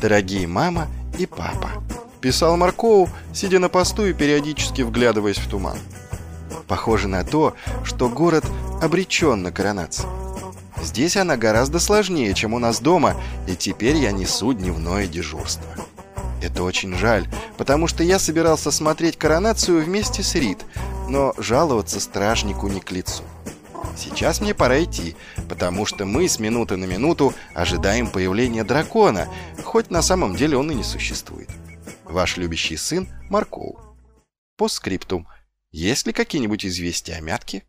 Дорогие мама и папа. Писал Маркоу, сидя на посту и периодически вглядываясь в туман. Похоже на то, что город обречен на коронацию. Здесь она гораздо сложнее, чем у нас дома, и теперь я несу дневное дежурство. Это очень жаль, потому что я собирался смотреть коронацию вместе с Рид, но жаловаться стражнику не к лицу. Сейчас мне пора идти, потому что мы с минуты на минуту ожидаем появления дракона, хоть на самом деле он и не существует. Ваш любящий сын Маркоу. По скриптум. Есть ли какие-нибудь известия о Мятке?